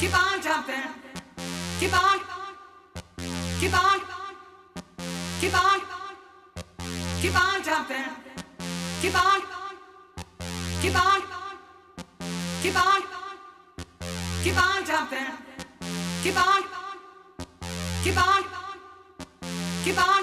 Keep on jumping. Keep on. Keep on. Keep on. Keep on jumping. Keep on. Keep on. Keep on. Keep on jumping. Keep on. Keep on. Keep on.